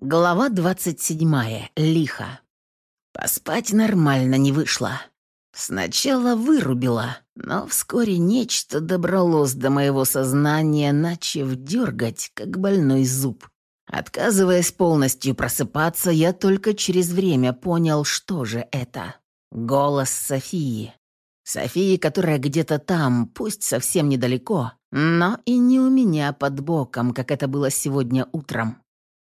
Глава 27. Лихо. Поспать нормально не вышло. Сначала вырубила, но вскоре нечто добралось до моего сознания, начав дергать, как больной зуб. Отказываясь полностью просыпаться, я только через время понял, что же это. Голос Софии. Софии, которая где-то там, пусть совсем недалеко, но и не у меня под боком, как это было сегодня утром.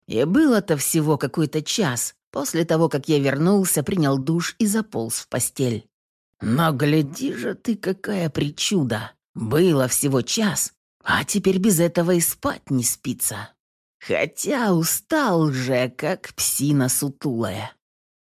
И было-то всего какой-то час после того, как я вернулся, принял душ и заполз в постель. Но гляди же ты, какая причуда. Было всего час, а теперь без этого и спать не спится. Хотя устал же, как псина сутулая.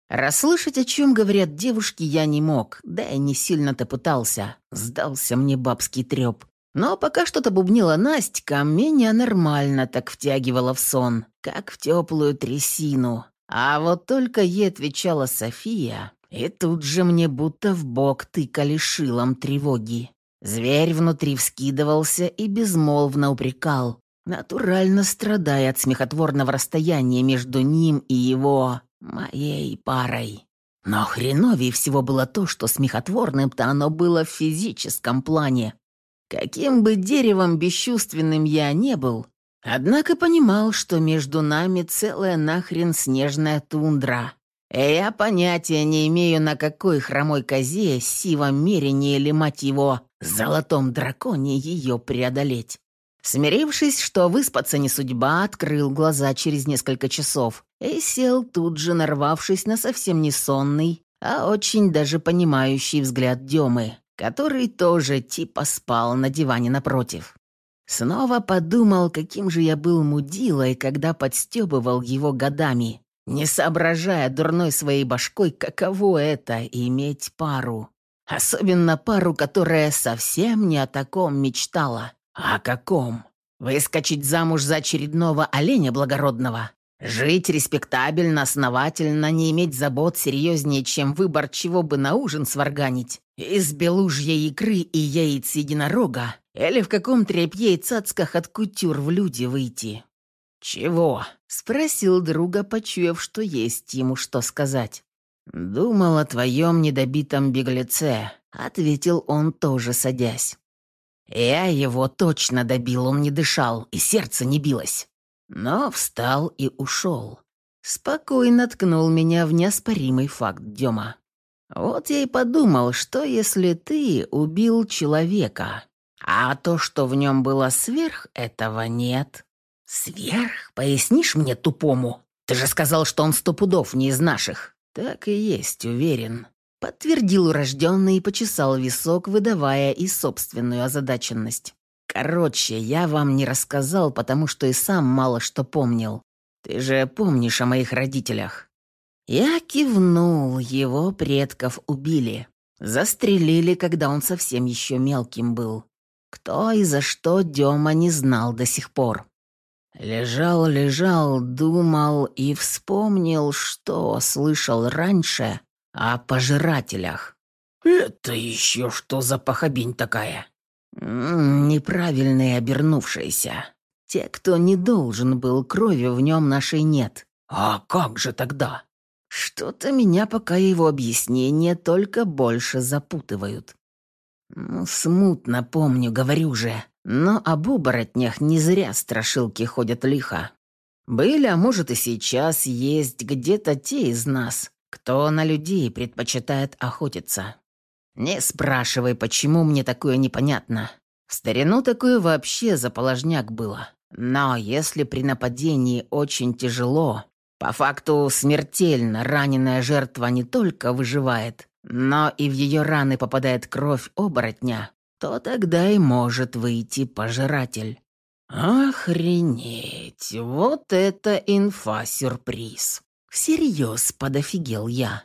Расслышать, о чем говорят девушки, я не мог, да и не сильно-то пытался. Сдался мне бабский треп. Но пока что-то бубнила Настя, меня нормально так втягивала в сон, как в теплую трясину. А вот только ей отвечала София, и тут же мне будто в бок тыкали шилом тревоги. Зверь внутри вскидывался и безмолвно упрекал, натурально страдая от смехотворного расстояния между ним и его... моей парой. Но хреновее всего было то, что смехотворным-то оно было в физическом плане. Каким бы деревом бесчувственным я не был, однако понимал, что между нами целая нахрен снежная тундра. И я понятия не имею, на какой хромой козе, сивом мерине или, мать его, золотом драконе ее преодолеть. Смирившись, что выспаться не судьба, открыл глаза через несколько часов и сел тут же, нарвавшись на совсем не сонный, а очень даже понимающий взгляд Демы который тоже типа спал на диване напротив. Снова подумал, каким же я был мудилой, когда подстебывал его годами, не соображая дурной своей башкой, каково это — иметь пару. Особенно пару, которая совсем не о таком мечтала. А о каком? Выскочить замуж за очередного оленя благородного? Жить респектабельно, основательно, не иметь забот серьезнее, чем выбор, чего бы на ужин сварганить. Из белужьей икры и яиц единорога или в каком тряпье и цацках от кутюр в люди выйти. «Чего?» — спросил друга, почуяв, что есть ему что сказать. «Думал о твоем недобитом беглеце», — ответил он, тоже садясь. «Я его точно добил, он не дышал, и сердце не билось но встал и ушел. Спокойно ткнул меня в неоспоримый факт Дема. Вот я и подумал, что если ты убил человека, а то, что в нем было сверх, этого нет. Сверх? Пояснишь мне тупому? Ты же сказал, что он сто пудов не из наших. Так и есть, уверен. Подтвердил урожденный и почесал висок, выдавая и собственную озадаченность. Короче, я вам не рассказал, потому что и сам мало что помнил. Ты же помнишь о моих родителях?» Я кивнул, его предков убили. Застрелили, когда он совсем еще мелким был. Кто и за что Дема не знал до сих пор. Лежал, лежал, думал и вспомнил, что слышал раньше о пожирателях. «Это еще что за похабень такая?» «Неправильные обернувшиеся. Те, кто не должен был, крови в нем нашей нет. А как же тогда? Что-то меня пока его объяснения только больше запутывают. Ну, смутно помню, говорю же. Но об оборотнях не зря страшилки ходят лихо. Были, а может и сейчас есть где-то те из нас, кто на людей предпочитает охотиться. Не спрашивай, почему мне такое непонятно. В старину такое вообще заположняк было. Но если при нападении очень тяжело, по факту смертельно раненая жертва не только выживает, но и в ее раны попадает кровь оборотня, то тогда и может выйти пожиратель. Охренеть, вот это инфа-сюрприз. Всерьез подофигел я.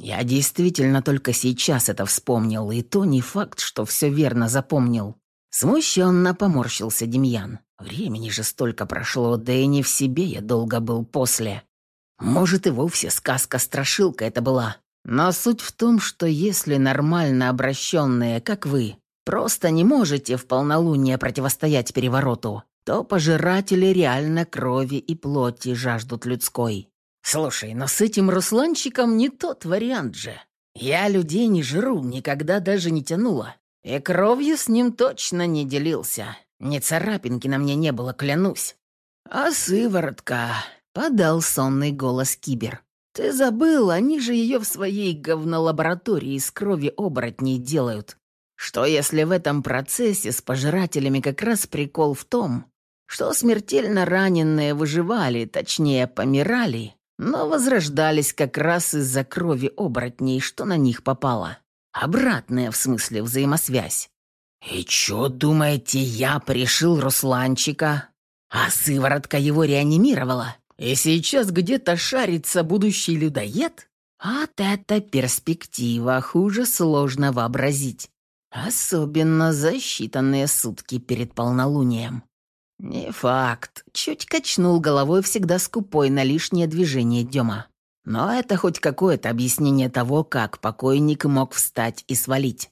Я действительно только сейчас это вспомнил, и то не факт, что все верно запомнил. Смущенно поморщился Демьян. Времени же столько прошло, да и не в себе я долго был после. Может, и вовсе сказка-страшилка это была. Но суть в том, что если нормально обращенные, как вы, просто не можете в полнолуние противостоять перевороту, то пожиратели реально крови и плоти жаждут людской. Слушай, но с этим Русланчиком не тот вариант же. Я людей не жру, никогда даже не тянула. И кровью с ним точно не делился. Ни царапинки на мне не было, клянусь. А сыворотка, подал сонный голос Кибер. Ты забыл, они же ее в своей говнолаборатории из крови оборотней делают. Что если в этом процессе с пожирателями как раз прикол в том, что смертельно раненые выживали, точнее помирали, но возрождались как раз из-за крови оборотней, что на них попало. Обратная, в смысле, взаимосвязь. «И чё, думаете, я пришил Русланчика, а сыворотка его реанимировала? И сейчас где-то шарится будущий людоед? Вот это перспектива, хуже сложно вообразить. Особенно за считанные сутки перед полнолунием. «Не факт», — чуть качнул головой всегда скупой на лишнее движение Дема. Но это хоть какое-то объяснение того, как покойник мог встать и свалить.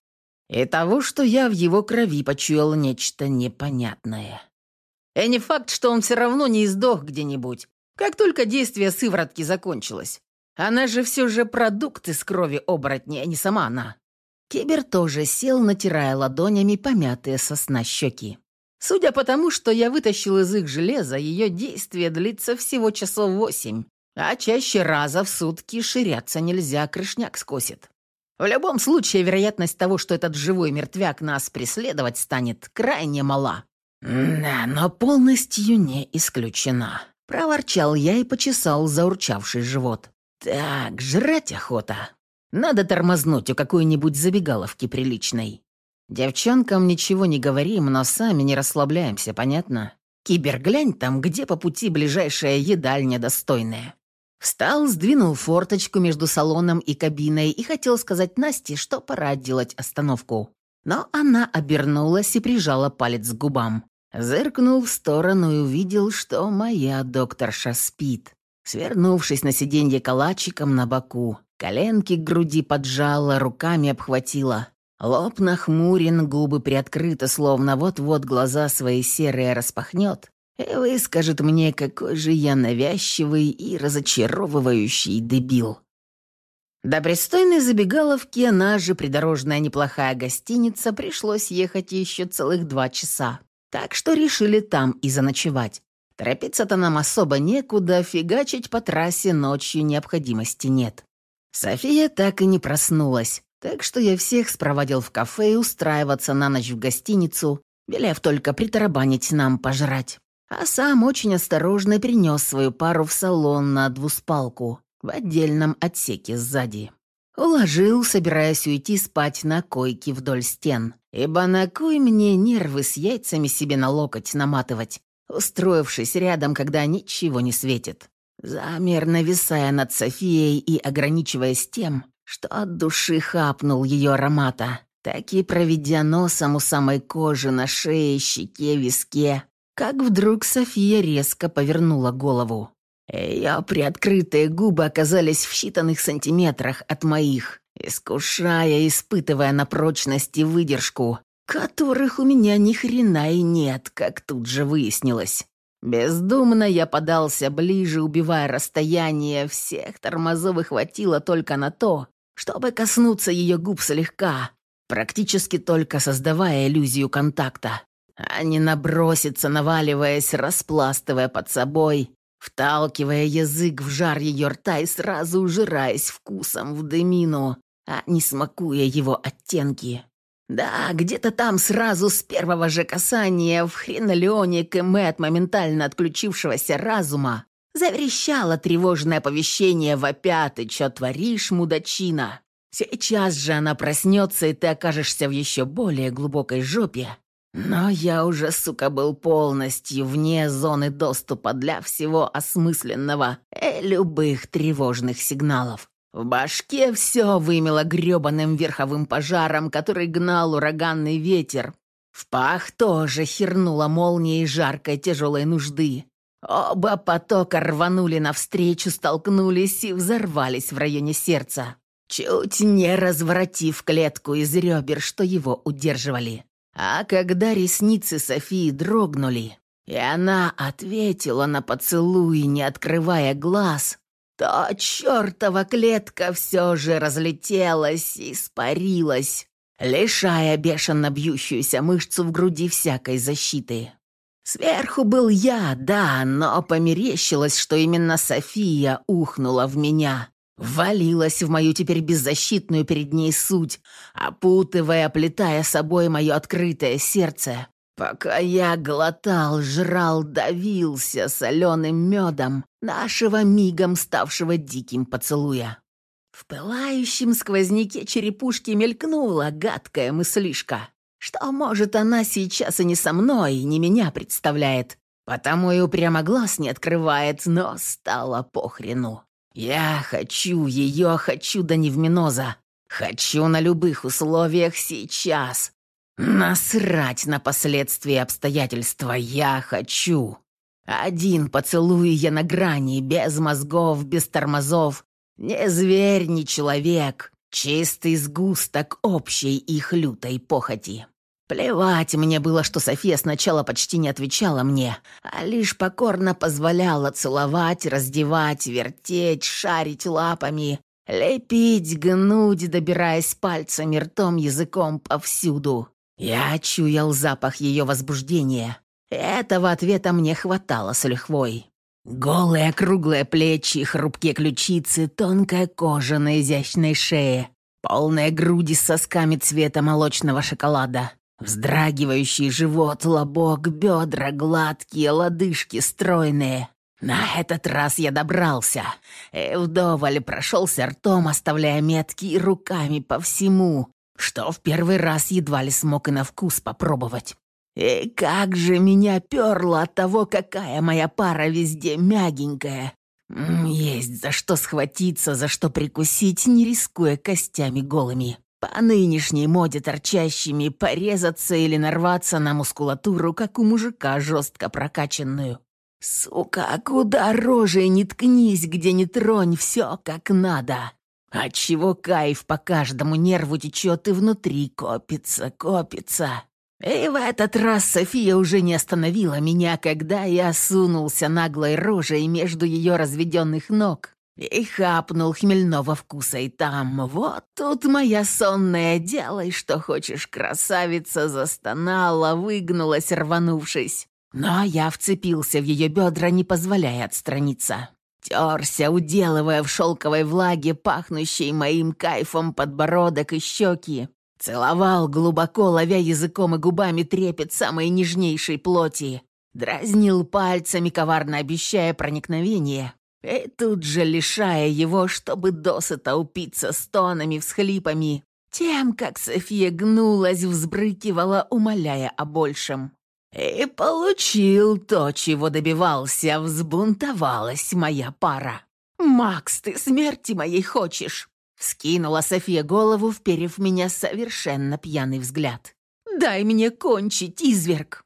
И того, что я в его крови почуял нечто непонятное. И не факт, что он все равно не издох где-нибудь, как только действие сыворотки закончилось. Она же все же продукт из крови оборотня, а не сама она. Кибер тоже сел, натирая ладонями помятые сосна щеки. Судя по тому, что я вытащил из их железа, ее действие длится всего часов восемь, а чаще раза в сутки ширяться нельзя, крышняк скосит. В любом случае, вероятность того, что этот живой мертвяк нас преследовать станет, крайне мала. «Да, но полностью не исключена», — проворчал я и почесал заурчавший живот. «Так, жрать охота. Надо тормознуть у какой-нибудь забегаловки приличной. Девчонкам ничего не говорим, но сами не расслабляемся, понятно? Кибер, глянь там, где по пути ближайшая едальня достойная. Встал, сдвинул форточку между салоном и кабиной и хотел сказать Насте, что пора делать остановку. Но она обернулась и прижала палец к губам. Зыркнул в сторону и увидел, что моя докторша спит. Свернувшись на сиденье калачиком на боку, коленки к груди поджала, руками обхватила. Лоб нахмурен, губы приоткрыты, словно вот-вот глаза свои серые распахнет и выскажет мне, какой же я навязчивый и разочаровывающий дебил. До пристойной забегаловки, она же придорожная неплохая гостиница, пришлось ехать еще целых два часа. Так что решили там и заночевать. Торопиться-то нам особо некуда, фигачить по трассе ночью необходимости нет. София так и не проснулась. Так что я всех спроводил в кафе и устраиваться на ночь в гостиницу, велев только притарабанить нам пожрать. А сам очень осторожно принес свою пару в салон на двуспалку в отдельном отсеке сзади. Уложил, собираясь уйти спать на койке вдоль стен, ибо на кой мне нервы с яйцами себе на локоть наматывать, устроившись рядом, когда ничего не светит. Замер, нависая над Софией и ограничиваясь тем, что от души хапнул ее аромата, так и проведя носом у самой кожи на шее, щеке, виске, как вдруг София резко повернула голову. Ее приоткрытые губы оказались в считанных сантиметрах от моих, искушая, испытывая на прочность и выдержку, которых у меня ни хрена и нет, как тут же выяснилось. Бездумно я подался ближе, убивая расстояние, всех тормозов хватило только на то, чтобы коснуться ее губ слегка, практически только создавая иллюзию контакта, а не наброситься, наваливаясь, распластывая под собой, вталкивая язык в жар ее рта и сразу ужираясь вкусом в дымину, а не смакуя его оттенки. Да, где-то там сразу с первого же касания в хренолеоне Кэме от моментально отключившегося разума Заверещало тревожное оповещение вопя «Ты чё творишь, мудачина?» Сейчас же она проснется, и ты окажешься в еще более глубокой жопе. Но я уже, сука, был полностью вне зоны доступа для всего осмысленного и любых тревожных сигналов. В башке все вымело грёбаным верховым пожаром, который гнал ураганный ветер. В пах тоже хернула молнией жаркой тяжелой нужды. Оба потока рванули навстречу, столкнулись и взорвались в районе сердца, чуть не разворотив клетку из ребер, что его удерживали. А когда ресницы Софии дрогнули, И она ответила на поцелуй, не открывая глаз, то чертова клетка все же разлетелась и испарилась, лишая бешено бьющуюся мышцу в груди всякой защиты. Сверху был я, да, но померещилось, что именно София ухнула в меня, валилась в мою теперь беззащитную перед ней суть, опутывая, оплетая собой мое открытое сердце, пока я глотал, жрал, давился соленым медом нашего мигом ставшего диким поцелуя. В пылающем сквозняке черепушки мелькнула гадкая мыслишка, что, может, она сейчас и не со мной, и не меня представляет, потому и упрямо глаз не открывает, но стало похрену. Я хочу ее, хочу до невминоза. Хочу на любых условиях сейчас. Насрать на последствия обстоятельства. Я хочу. Один поцелуй я на грани, без мозгов, без тормозов. Не зверь, не человек. Чистый сгусток общей их лютой похоти. Плевать мне было, что София сначала почти не отвечала мне, а лишь покорно позволяла целовать, раздевать, вертеть, шарить лапами, лепить, гнуть, добираясь пальцами, ртом, языком повсюду. Я чуял запах ее возбуждения. Этого ответа мне хватало с лихвой. Голые круглые плечи, хрупкие ключицы, тонкая кожа на изящной шее, полные груди с сосками цвета молочного шоколада. Вздрагивающий живот, лобок, бедра гладкие, лодыжки стройные. На этот раз я добрался. И вдоволь прошелся ртом, оставляя метки руками по всему, что в первый раз едва ли смог и на вкус попробовать. И как же меня перло от того, какая моя пара везде мягенькая. Есть за что схватиться, за что прикусить, не рискуя костями голыми по нынешней моде торчащими, порезаться или нарваться на мускулатуру, как у мужика, жестко прокачанную. Сука, куда рожей не ткнись, где не тронь, все как надо. Отчего кайф по каждому нерву течет и внутри копится, копится. И в этот раз София уже не остановила меня, когда я сунулся наглой рожей между ее разведенных ног и хапнул хмельного вкуса и там. Вот тут моя сонная делай, что хочешь, красавица застонала, выгнулась, рванувшись. Но я вцепился в ее бедра, не позволяя отстраниться. Терся, уделывая в шелковой влаге, пахнущей моим кайфом подбородок и щеки. Целовал, глубоко ловя языком и губами трепет самой нежнейшей плоти. Дразнил пальцами, коварно обещая проникновение, и тут же лишая его, чтобы досыта упиться стонами, всхлипами, тем, как София гнулась, взбрыкивала, умоляя о большем. И получил то, чего добивался, взбунтовалась моя пара. «Макс, ты смерти моей хочешь?» Вскинула София голову, вперев меня совершенно пьяный взгляд. «Дай мне кончить, изверг!»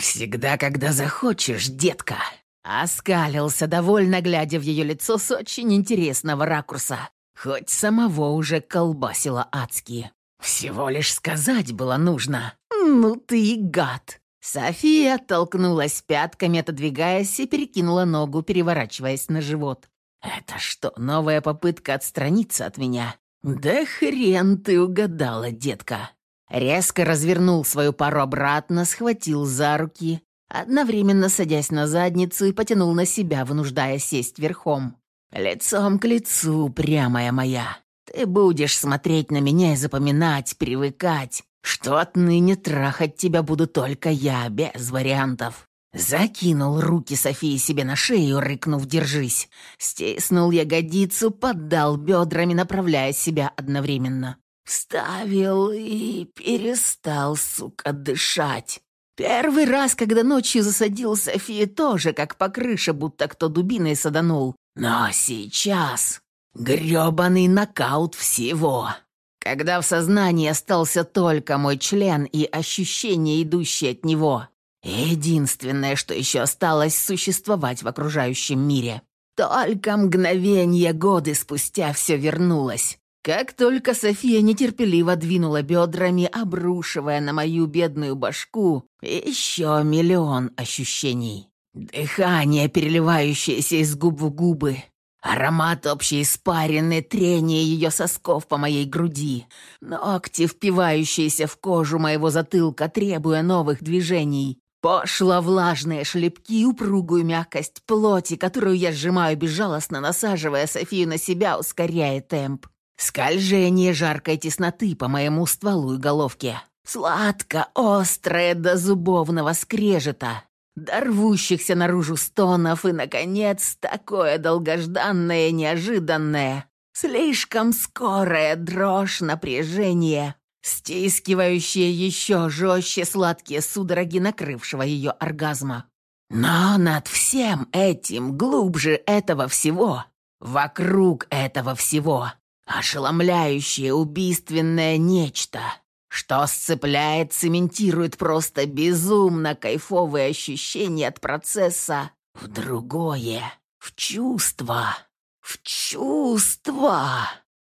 «Всегда, когда захочешь, детка!» Оскалился, довольно глядя в ее лицо с очень интересного ракурса. Хоть самого уже колбасило адски. Всего лишь сказать было нужно. «Ну ты гад!» София оттолкнулась пятками, отодвигаясь, и перекинула ногу, переворачиваясь на живот. «Это что, новая попытка отстраниться от меня?» «Да хрен ты угадала, детка!» Резко развернул свою пару обратно, схватил за руки, одновременно садясь на задницу и потянул на себя, вынуждая сесть верхом. «Лицом к лицу, прямая моя. Ты будешь смотреть на меня и запоминать, привыкать, что отныне трахать тебя буду только я, без вариантов». Закинул руки Софии себе на шею, рыкнув «держись». Стиснул ягодицу, поддал бедрами, направляя себя одновременно. Вставил и перестал, сука, дышать. Первый раз, когда ночью засадил Софию, тоже как по крыше, будто кто дубиной саданул. Но сейчас грёбаный нокаут всего. Когда в сознании остался только мой член и ощущение, идущее от него. Единственное, что еще осталось существовать в окружающем мире. Только мгновение годы спустя все вернулось. Как только София нетерпеливо двинула бедрами, обрушивая на мою бедную башку еще миллион ощущений. Дыхание, переливающееся из губ в губы, аромат общей испарины, трение ее сосков по моей груди, ногти, впивающиеся в кожу моего затылка, требуя новых движений, Пошло влажные шлепки, упругую мягкость плоти, которую я сжимаю безжалостно, насаживая Софию на себя, ускоряя темп. Скольжение жаркой тесноты по моему стволу и головке. Сладко, острое до зубовного скрежета, до рвущихся наружу стонов и, наконец, такое долгожданное, неожиданное, слишком скорое дрожь, напряжение, стискивающие еще жестче сладкие судороги накрывшего ее оргазма. Но над всем этим, глубже этого всего, вокруг этого всего, ошеломляющее убийственное нечто, что сцепляет, цементирует просто безумно кайфовые ощущения от процесса в другое, в чувство, в чувство.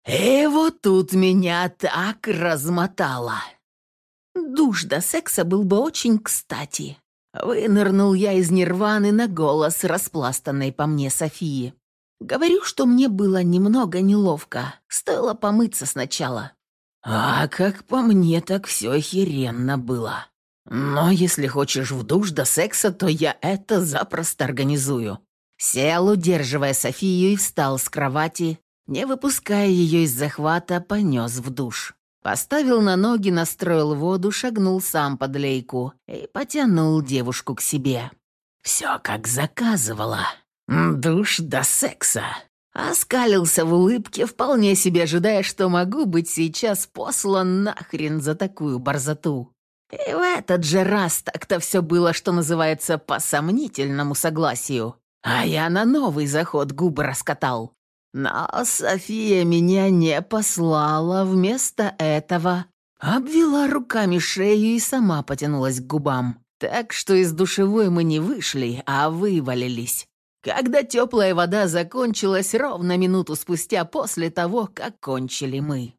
И вот тут меня так размотало. Душ до секса был бы очень кстати. Вынырнул я из нирваны на голос распластанной по мне Софии. Говорю, что мне было немного неловко. Стоило помыться сначала. А как по мне, так все охеренно было. Но если хочешь в душ до секса, то я это запросто организую. Сел, удерживая Софию, и встал с кровати, не выпуская ее из захвата, понес в душ. Поставил на ноги, настроил воду, шагнул сам под лейку и потянул девушку к себе. Все как заказывала. Душ до секса. Оскалился в улыбке, вполне себе ожидая, что могу быть сейчас послан нахрен за такую борзоту. И в этот же раз так-то все было, что называется, по сомнительному согласию. А я на новый заход губы раскатал. Но София меня не послала, вместо этого обвела руками шею и сама потянулась к губам. Так что из душевой мы не вышли, а вывалились. Когда теплая вода закончилась ровно минуту спустя после того, как кончили мы.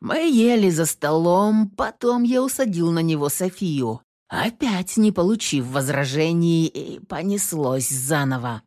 Мы ели за столом, потом я усадил на него Софию, опять не получив возражений, и понеслось заново.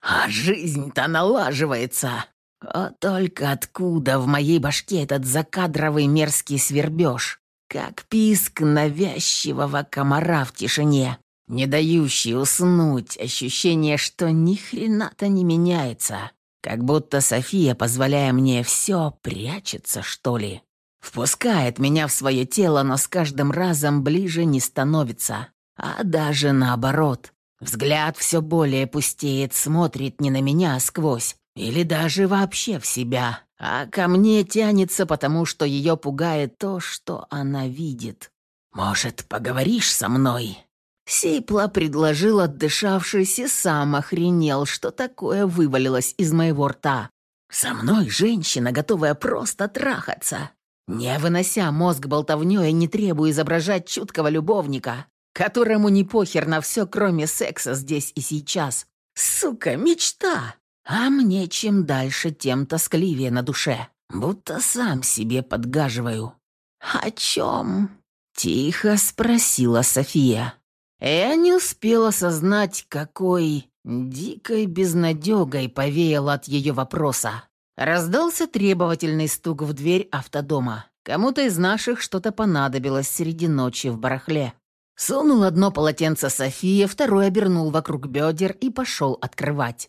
А жизнь-то налаживается. А только откуда в моей башке этот закадровый мерзкий свербеж? Как писк навязчивого комара в тишине, не дающий уснуть, ощущение, что ни хрена-то не меняется. Как будто София, позволяя мне все, прячется, что ли. Впускает меня в свое тело, но с каждым разом ближе не становится. А даже наоборот. Взгляд все более пустеет, смотрит не на меня, а сквозь. Или даже вообще в себя. А ко мне тянется, потому что ее пугает то, что она видит. «Может, поговоришь со мной?» Сипла предложил, отдышавшись, и сам охренел, что такое вывалилось из моего рта. «Со мной женщина, готовая просто трахаться, не вынося мозг болтовнёй не требуя изображать чуткого любовника, которому не похер на все, кроме секса здесь и сейчас. Сука, мечта! А мне чем дальше, тем тоскливее на душе, будто сам себе подгаживаю. «О чем?» — тихо спросила София. Я не успела осознать, какой дикой безнадегой повеял от ее вопроса. Раздался требовательный стук в дверь автодома. Кому-то из наших что-то понадобилось среди ночи в барахле. Сунул одно полотенце София, второе обернул вокруг бедер и пошел открывать.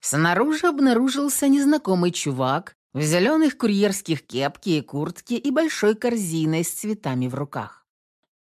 Снаружи обнаружился незнакомый чувак в зеленых курьерских кепке и куртке и большой корзиной с цветами в руках.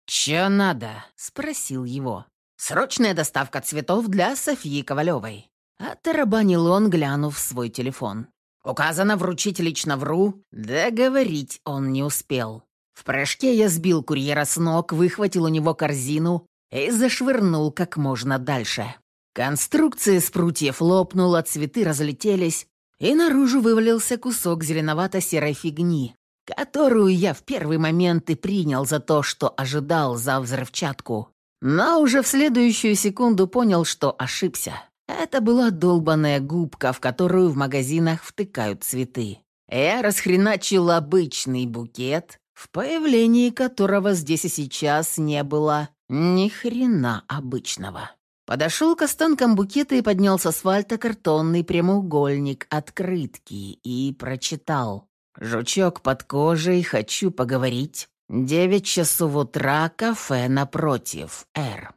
«Чё надо?» — спросил его. «Срочная доставка цветов для Софии Ковалевой». Оторобанил он, глянув в свой телефон. Указано вручить лично вру. Договорить он не успел. В прыжке я сбил курьера с ног, выхватил у него корзину и зашвырнул как можно дальше. Конструкция из прутьев лопнула, цветы разлетелись, и наружу вывалился кусок зеленовато-серой фигни, которую я в первый момент и принял за то, что ожидал за взрывчатку. Но уже в следующую секунду понял, что ошибся. Это была долбаная губка, в которую в магазинах втыкают цветы. Я расхреначил обычный букет, в появлении которого здесь и сейчас не было ни хрена обычного. Подошел к останкам букета и поднял с асфальта картонный прямоугольник открытки и прочитал. «Жучок под кожей, хочу поговорить. Девять часов утра, кафе напротив, Р».